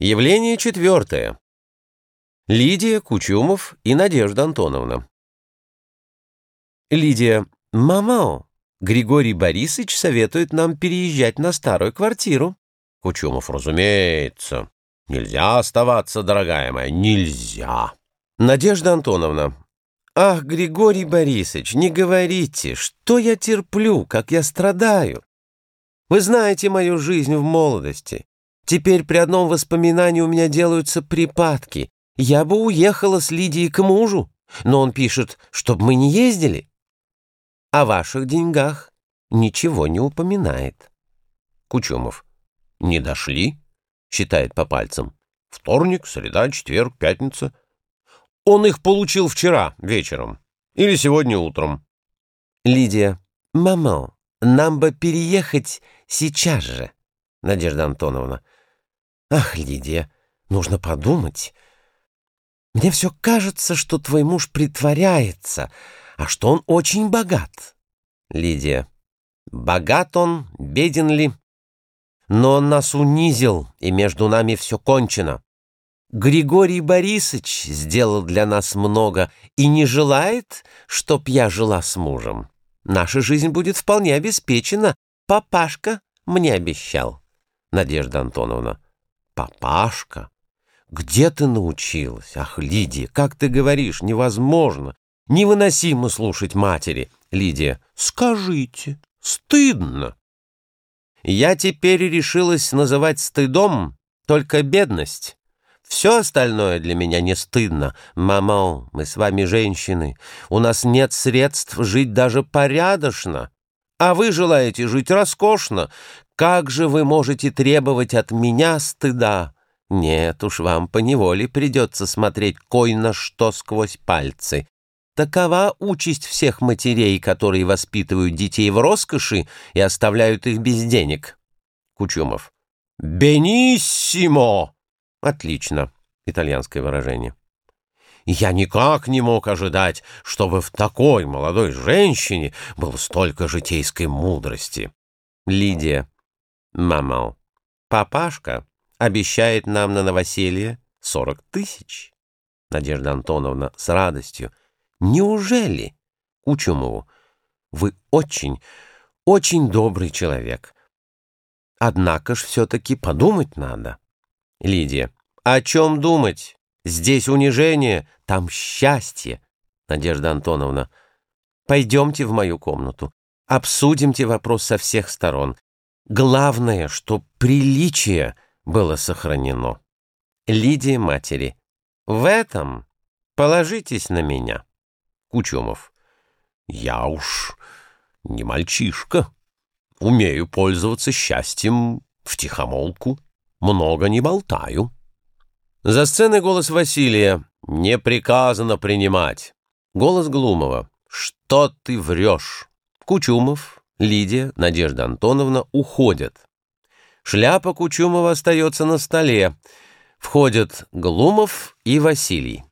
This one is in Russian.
Явление четвертое. Лидия Кучумов и Надежда Антоновна. Лидия. «Мама, Григорий Борисович советует нам переезжать на старую квартиру». Кучумов. «Разумеется. Нельзя оставаться, дорогая моя, нельзя». Надежда Антоновна. «Ах, Григорий Борисович, не говорите, что я терплю, как я страдаю. Вы знаете мою жизнь в молодости. Теперь при одном воспоминании у меня делаются припадки. Я бы уехала с Лидией к мужу, но он пишет, чтобы мы не ездили. О ваших деньгах ничего не упоминает. Кучумов. Не дошли? Считает по пальцам. Вторник, среда, четверг, пятница. Он их получил вчера вечером. Или сегодня утром. Лидия. Мама, нам бы переехать сейчас же. Надежда Антоновна. Ах, Лидия, нужно подумать. Мне все кажется, что твой муж притворяется, а что он очень богат. Лидия. Богат он, беден ли? Но он нас унизил, и между нами все кончено. Григорий Борисович сделал для нас много и не желает, чтоб я жила с мужем. Наша жизнь будет вполне обеспечена. Папашка мне обещал. Надежда Антоновна. Папашка? Где ты научилась? Ах, Лидия, как ты говоришь, невозможно. Невыносимо слушать матери. Лидия. Скажите, стыдно. Я теперь решилась называть стыдом только бедность. Все остальное для меня не стыдно. Мама, мы с вами женщины. У нас нет средств жить даже порядочно. А вы желаете жить роскошно. Как же вы можете требовать от меня стыда? Нет уж, вам поневоле придется смотреть кой на что сквозь пальцы. Такова участь всех матерей, которые воспитывают детей в роскоши и оставляют их без денег. Кучумов. «Бениссимо!» Отлично. Итальянское выражение. Я никак не мог ожидать, чтобы в такой молодой женщине было столько житейской мудрости. Лидия. Мама. Папашка обещает нам на новоселье сорок тысяч. Надежда Антоновна с радостью. Неужели? Кучумову. Вы очень, очень добрый человек. Однако ж все-таки подумать надо. Лидия. О чем думать? Здесь унижение, там счастье. Надежда Антоновна. Пойдемте в мою комнату. Обсудимте вопрос со всех сторон. Главное, что приличие было сохранено. Лидия матери. В этом положитесь на меня. Кучумов. Я уж не мальчишка. Умею пользоваться счастьем втихомолку много не болтаю». За сценой голос Василия. «Не приказано принимать». Голос Глумова. «Что ты врешь?» Кучумов, Лидия, Надежда Антоновна уходят. Шляпа Кучумова остается на столе. Входят Глумов и Василий.